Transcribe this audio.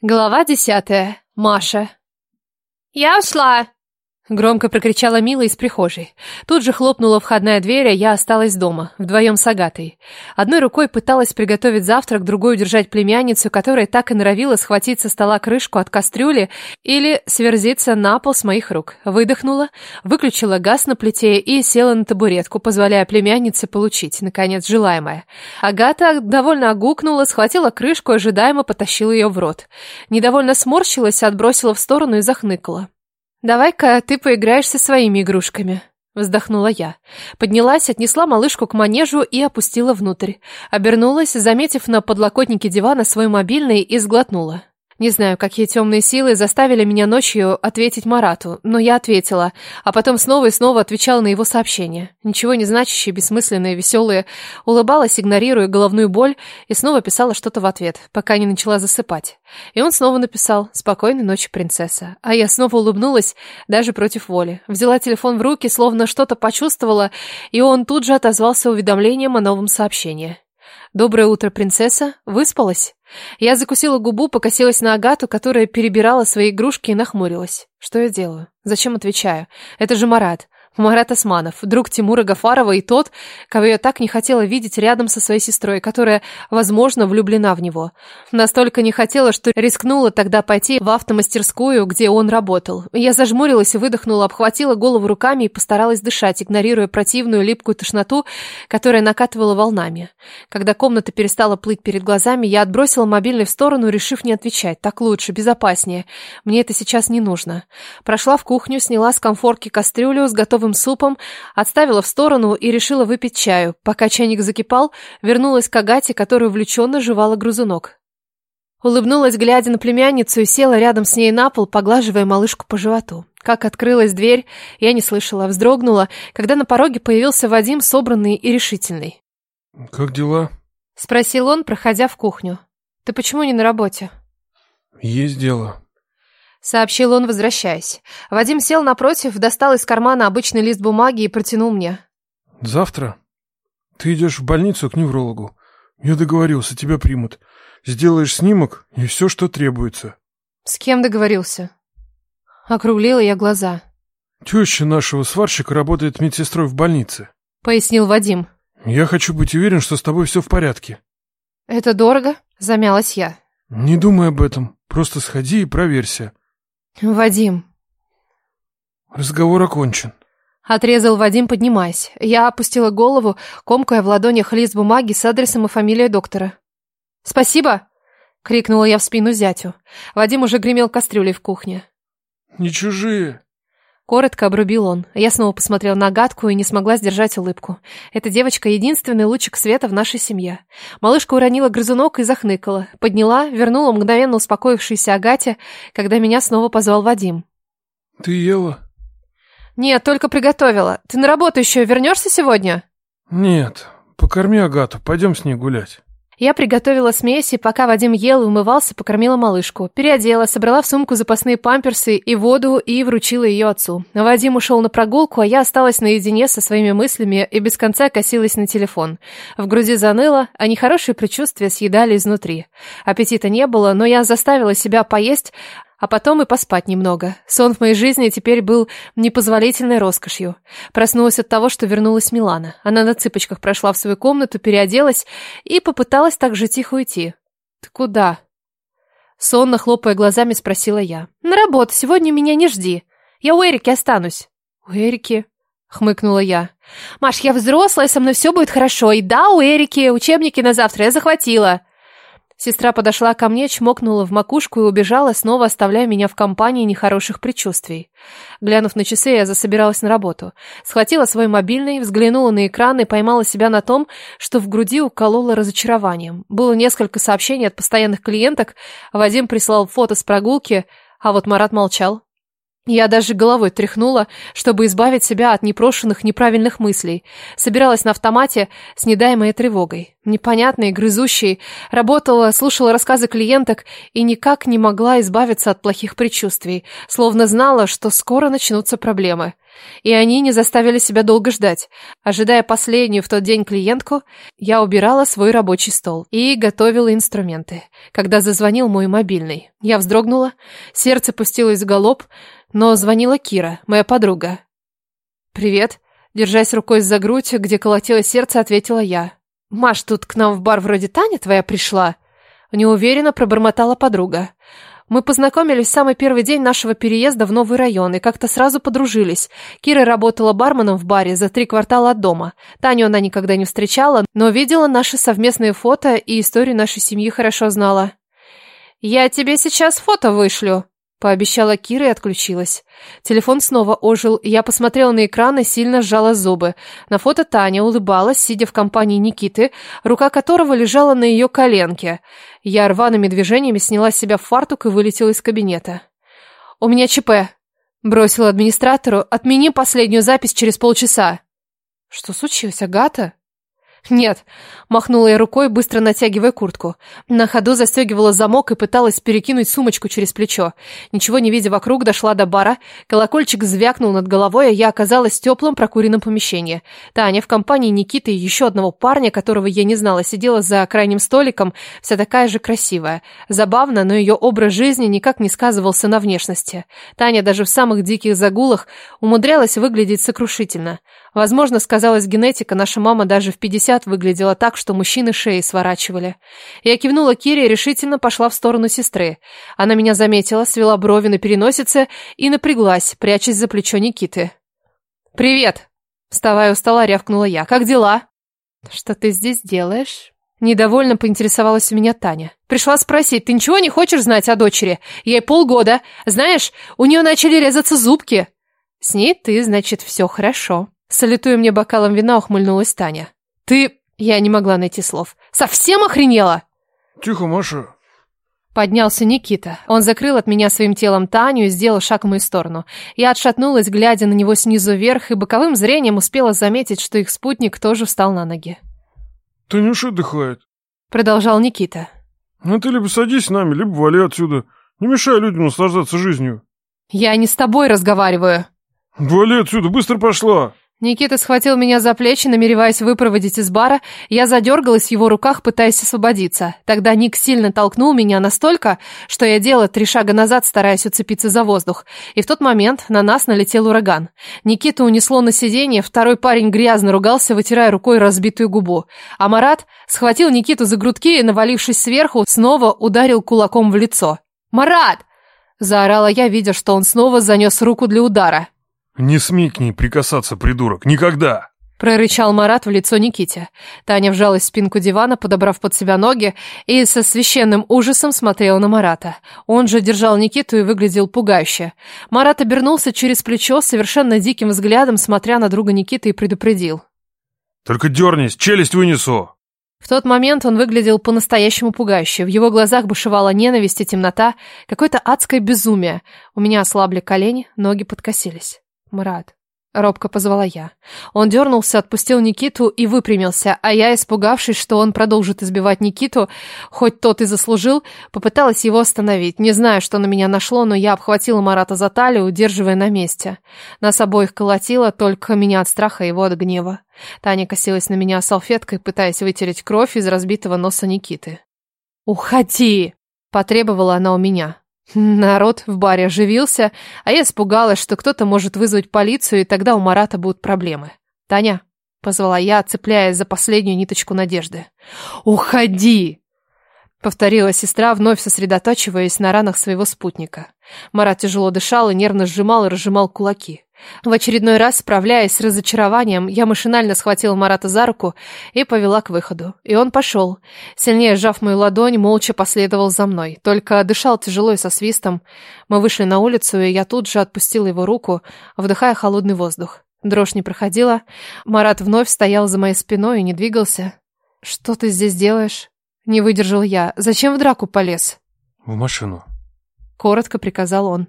Глава десятая. Маша. «Я ушла!» Громко прокричала Мила из прихожей. Тут же хлопнула входная дверь, а я осталась дома, вдвоем с Агатой. Одной рукой пыталась приготовить завтрак, другой удержать племянницу, которая так и норовила схватить со стола крышку от кастрюли или сверзиться на пол с моих рук. Выдохнула, выключила газ на плите и села на табуретку, позволяя племяннице получить, наконец, желаемое. Агата довольно огукнула, схватила крышку, ожидаемо потащила ее в рот. Недовольно сморщилась, отбросила в сторону и захныкала. «Давай-ка ты поиграешь со своими игрушками», — вздохнула я. Поднялась, отнесла малышку к манежу и опустила внутрь. Обернулась, заметив на подлокотнике дивана свой мобильный, и сглотнула. Не знаю, какие темные силы заставили меня ночью ответить Марату, но я ответила, а потом снова и снова отвечала на его сообщения. Ничего не значащие, бессмысленные, веселые. Улыбалась, игнорируя головную боль, и снова писала что-то в ответ, пока не начала засыпать. И он снова написал «Спокойной ночи, принцесса». А я снова улыбнулась, даже против воли. Взяла телефон в руки, словно что-то почувствовала, и он тут же отозвался уведомлением о новом сообщении. «Доброе утро, принцесса. Выспалась?» Я закусила губу, покосилась на Агату, которая перебирала свои игрушки и нахмурилась. Что я делаю? Зачем отвечаю? Это же Марат. Марат Османов, друг Тимура Гафарова и тот, кого я так не хотела видеть рядом со своей сестрой, которая, возможно, влюблена в него. Настолько не хотела, что рискнула тогда пойти в автомастерскую, где он работал. Я зажмурилась и выдохнула, обхватила голову руками и постаралась дышать, игнорируя противную липкую тошноту, которая накатывала волнами. Когда комната перестала плыть перед глазами, я отбросила мобильный в сторону, решив не отвечать. Так лучше, безопаснее. Мне это сейчас не нужно. Прошла в кухню, сняла с комфорки кастрюлю с готовым супом, отставила в сторону и решила выпить чаю. Пока чайник закипал, вернулась к Агате, которая увлеченно жевала грызунок. Улыбнулась, глядя на племянницу, и села рядом с ней на пол, поглаживая малышку по животу. Как открылась дверь, я не слышала, вздрогнула, когда на пороге появился Вадим, собранный и решительный. «Как дела?» — спросил он, проходя в кухню. «Ты почему не на работе?» «Есть дело», — сообщил он, возвращаясь. Вадим сел напротив, достал из кармана обычный лист бумаги и протянул мне. «Завтра ты идешь в больницу к неврологу. Я договорился, тебя примут. Сделаешь снимок и все, что требуется». «С кем договорился?» Округлила я глаза. «Теща нашего сварщика работает медсестрой в больнице», — пояснил Вадим. «Я хочу быть уверен, что с тобой все в порядке». «Это дорого?» — замялась я. «Не думай об этом. Просто сходи и проверься». «Вадим...» «Разговор окончен». Отрезал Вадим, поднимаясь. Я опустила голову, комкая в ладонях лист бумаги с адресом и фамилией доктора. «Спасибо!» — крикнула я в спину зятю. Вадим уже гремел кастрюлей в кухне. «Не чужие!» Коротко обрубил он. Я снова посмотрела на гадку и не смогла сдержать улыбку. Эта девочка — единственный лучик света в нашей семье. Малышка уронила грызунок и захныкала. Подняла, вернула мгновенно успокоившейся Агате, когда меня снова позвал Вадим. «Ты ела?» «Нет, только приготовила. Ты на работу еще вернешься сегодня?» «Нет. Покорми Агату, пойдем с ней гулять». Я приготовила смесь, и пока Вадим ел и умывался, покормила малышку. Переодела, собрала в сумку запасные памперсы и воду и вручила ее отцу. Вадим ушел на прогулку, а я осталась наедине со своими мыслями и без конца косилась на телефон. В груди заныло, а нехорошие предчувствия съедали изнутри. Аппетита не было, но я заставила себя поесть, а потом и поспать немного. Сон в моей жизни теперь был непозволительной роскошью. Проснулась от того, что вернулась Милана. Она на цыпочках прошла в свою комнату, переоделась и попыталась так же тихо уйти. «Ты куда?» Сонно хлопая глазами, спросила я. «На работу, сегодня меня не жди. Я у Эрики останусь». «У Эрики?» — хмыкнула я. «Маш, я взрослая, со мной все будет хорошо. И да, у Эрики учебники на завтра я захватила». Сестра подошла ко мне, чмокнула в макушку и убежала, снова оставляя меня в компании нехороших предчувствий. Глянув на часы, я засобиралась на работу. Схватила свой мобильный, взглянула на экран и поймала себя на том, что в груди уколола разочарованием. Было несколько сообщений от постоянных клиенток, Вадим прислал фото с прогулки, а вот Марат молчал. Я даже головой тряхнула, чтобы избавить себя от непрошенных неправильных мыслей. Собиралась на автомате с недаемой тревогой. Непонятной, грызущей. Работала, слушала рассказы клиенток и никак не могла избавиться от плохих предчувствий. Словно знала, что скоро начнутся проблемы. И они не заставили себя долго ждать. Ожидая последнюю в тот день клиентку, я убирала свой рабочий стол и готовила инструменты. Когда зазвонил мой мобильный, я вздрогнула, сердце пустилось в галоп, но звонила Кира, моя подруга. «Привет», держась рукой за грудь, где колотилось сердце, ответила я. «Маш, тут к нам в бар вроде Таня твоя пришла?» Неуверенно пробормотала подруга. Мы познакомились в самый первый день нашего переезда в новый район и как-то сразу подружились. Кира работала барменом в баре за три квартала от дома. Таню она никогда не встречала, но видела наши совместные фото и историю нашей семьи хорошо знала. «Я тебе сейчас фото вышлю», Пообещала Кира и отключилась. Телефон снова ожил, я посмотрела на экран и сильно сжала зубы. На фото Таня улыбалась, сидя в компании Никиты, рука которого лежала на ее коленке. Я рваными движениями сняла с себя фартук и вылетела из кабинета. «У меня ЧП», — бросила администратору. «Отмени последнюю запись через полчаса». «Что случилось, Агата?» «Нет», — махнула я рукой, быстро натягивая куртку. На ходу застегивала замок и пыталась перекинуть сумочку через плечо. Ничего не видя вокруг, дошла до бара. Колокольчик звякнул над головой, а я оказалась в теплом прокуренном помещении. Таня в компании Никиты и еще одного парня, которого я не знала, сидела за крайним столиком, вся такая же красивая. Забавно, но ее образ жизни никак не сказывался на внешности. Таня даже в самых диких загулах умудрялась выглядеть сокрушительно. Возможно, сказалась генетика, наша мама даже в 50 выглядела так, что мужчины шеи сворачивали. Я кивнула Кире и решительно пошла в сторону сестры. Она меня заметила, свела брови на переносице и напряглась, прячась за плечо Никиты. «Привет!» Вставая у стола, рявкнула я. «Как дела?» «Что ты здесь делаешь?» Недовольно поинтересовалась у меня Таня. Пришла спросить, ты ничего не хочешь знать о дочери? Ей полгода. Знаешь, у нее начали резаться зубки. С ней ты, значит, все хорошо. Салютуя мне бокалом вина, ухмыльнулась Таня. «Ты...» Я не могла найти слов. «Совсем охренела?» «Тихо, Маша». Поднялся Никита. Он закрыл от меня своим телом Таню и сделал шаг в мою сторону. Я отшатнулась, глядя на него снизу вверх, и боковым зрением успела заметить, что их спутник тоже встал на ноги. «Танюша отдыхает», — продолжал Никита. «Ну ты либо садись с нами, либо вали отсюда. Не мешай людям наслаждаться жизнью». «Я не с тобой разговариваю». «Вали отсюда, быстро пошла!» Никита схватил меня за плечи, намереваясь выпроводить из бара. Я задергалась в его руках, пытаясь освободиться. Тогда Ник сильно толкнул меня настолько, что я делала три шага назад, стараясь уцепиться за воздух. И в тот момент на нас налетел ураган. Никита унесло на сиденье, второй парень грязно ругался, вытирая рукой разбитую губу. А Марат схватил Никиту за грудки и, навалившись сверху, снова ударил кулаком в лицо. «Марат!» – заорала я, видя, что он снова занес руку для удара. «Не смей к ней прикасаться, придурок, никогда!» Прорычал Марат в лицо Никите. Таня вжалась в спинку дивана, подобрав под себя ноги, и со священным ужасом смотрела на Марата. Он же держал Никиту и выглядел пугающе. Марат обернулся через плечо, совершенно диким взглядом, смотря на друга Никиты, и предупредил. «Только дернись, челюсть вынесу!» В тот момент он выглядел по-настоящему пугающе. В его глазах бушевала ненависть и темнота, какое-то адское безумие. У меня ослабли колени, ноги подкосились. «Марат», — робко позвала я. Он дернулся, отпустил Никиту и выпрямился, а я, испугавшись, что он продолжит избивать Никиту, хоть тот и заслужил, попыталась его остановить. Не знаю, что на меня нашло, но я обхватила Марата за талию, удерживая на месте. Нас обоих колотило, только меня от страха и его от гнева. Таня косилась на меня салфеткой, пытаясь вытереть кровь из разбитого носа Никиты. «Уходи!» — потребовала она у меня. Народ в баре оживился, а я испугалась, что кто-то может вызвать полицию, и тогда у Марата будут проблемы. «Таня», — позвала я, цепляясь за последнюю ниточку надежды. «Уходи!» — повторила сестра, вновь сосредотачиваясь на ранах своего спутника. Марат тяжело дышал и нервно сжимал и разжимал кулаки. В очередной раз, справляясь с разочарованием, я машинально схватила Марата за руку и повела к выходу. И он пошел. Сильнее сжав мою ладонь, молча последовал за мной. Только дышал тяжело и со свистом. Мы вышли на улицу, и я тут же отпустила его руку, вдыхая холодный воздух. Дрожь не проходила. Марат вновь стоял за моей спиной и не двигался. «Что ты здесь делаешь?» Не выдержал я. «Зачем в драку полез?» «В машину», — коротко приказал он.